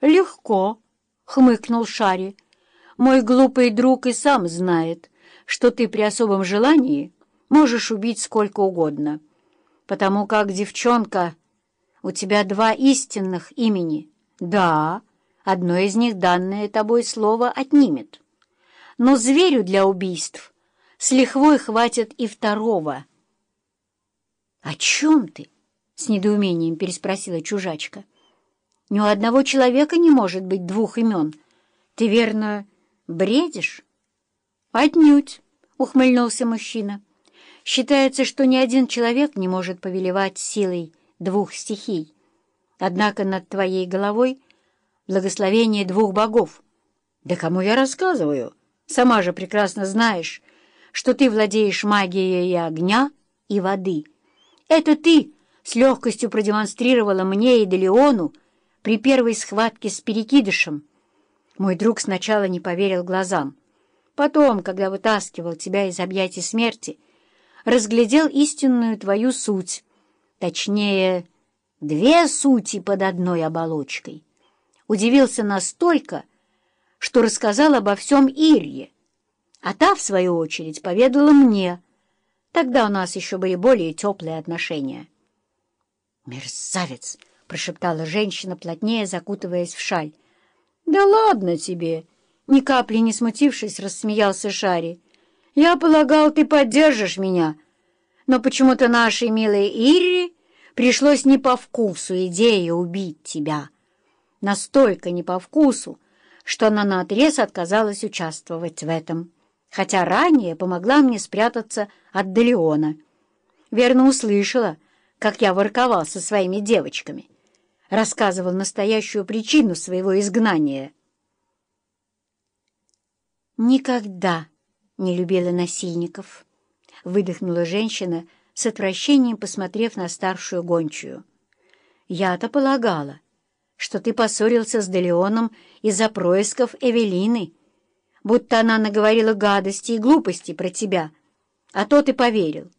«Легко», — хмыкнул Шари. «Мой глупый друг и сам знает, что ты при особом желании можешь убить сколько угодно, потому как, девчонка, у тебя два истинных имени. Да, одно из них данное тобой слово отнимет. Но зверю для убийств с лихвой хватит и второго». «О чем ты?» — с недоумением переспросила чужачка. Ни у одного человека не может быть двух имен. Ты, верно, бредишь? Отнюдь, — ухмыльнулся мужчина. Считается, что ни один человек не может повелевать силой двух стихий. Однако над твоей головой благословение двух богов. Да кому я рассказываю? Сама же прекрасно знаешь, что ты владеешь магией огня, и воды. Это ты с легкостью продемонстрировала мне и Делеону, при первой схватке с перекидышем. Мой друг сначала не поверил глазам. Потом, когда вытаскивал тебя из объятий смерти, разглядел истинную твою суть, точнее, две сути под одной оболочкой. Удивился настолько, что рассказал обо всем Ирье, а та, в свою очередь, поведала мне. Тогда у нас еще были более теплые отношения. «Мерзавец!» — прошептала женщина, плотнее закутываясь в шаль. «Да ладно тебе!» — ни капли не смутившись, рассмеялся Шари. «Я полагал, ты поддержишь меня, но почему-то нашей милой Ирри пришлось не по вкусу идея убить тебя. Настолько не по вкусу, что она наотрез отказалась участвовать в этом, хотя ранее помогла мне спрятаться от Делеона. Верно услышала, как я ворковал со своими девочками» рассказывал настоящую причину своего изгнания. «Никогда не любила насильников», — выдохнула женщина, с отвращением посмотрев на старшую гончую. «Я-то полагала, что ты поссорился с Делеоном из-за происков Эвелины, будто она наговорила гадости и глупости про тебя, а то ты поверил.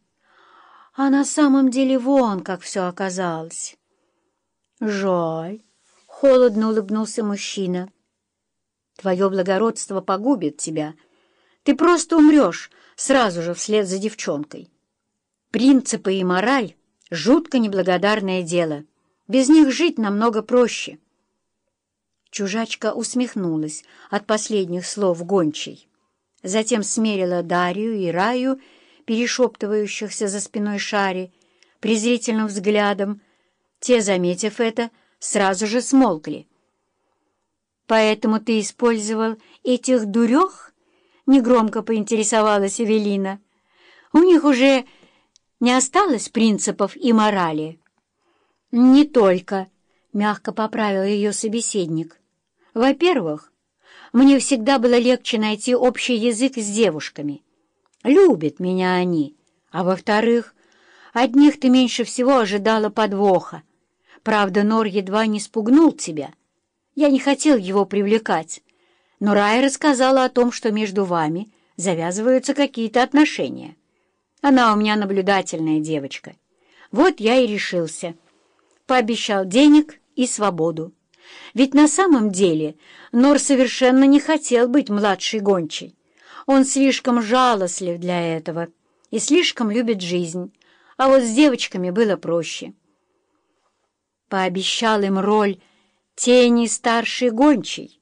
А на самом деле вон как все оказалось». «Жаль», — холодно улыбнулся мужчина. «Твое благородство погубит тебя. Ты просто умрешь сразу же вслед за девчонкой. Принципы и мораль — жутко неблагодарное дело. Без них жить намного проще». Чужачка усмехнулась от последних слов гончей. Затем смерила Дарью и Раю, перешептывающихся за спиной Шари, презрительным взглядом, те, заметив это, сразу же смолкли. «Поэтому ты использовал этих дурех?» — негромко поинтересовалась Эвелина. «У них уже не осталось принципов и морали?» «Не только», — мягко поправил ее собеседник. «Во-первых, мне всегда было легче найти общий язык с девушками. Любят меня они. А во-вторых, от них ты меньше всего ожидала подвоха. Правда, Нор едва не спугнул тебя. Я не хотел его привлекать, но Рая рассказала о том, что между вами завязываются какие-то отношения. Она у меня наблюдательная девочка. Вот я и решился. Пообещал денег и свободу. Ведь на самом деле Нор совершенно не хотел быть младшей гончей. Он слишком жалостлив для этого и слишком любит жизнь, а вот с девочками было проще. Пообещал им роль тени старшей гончей,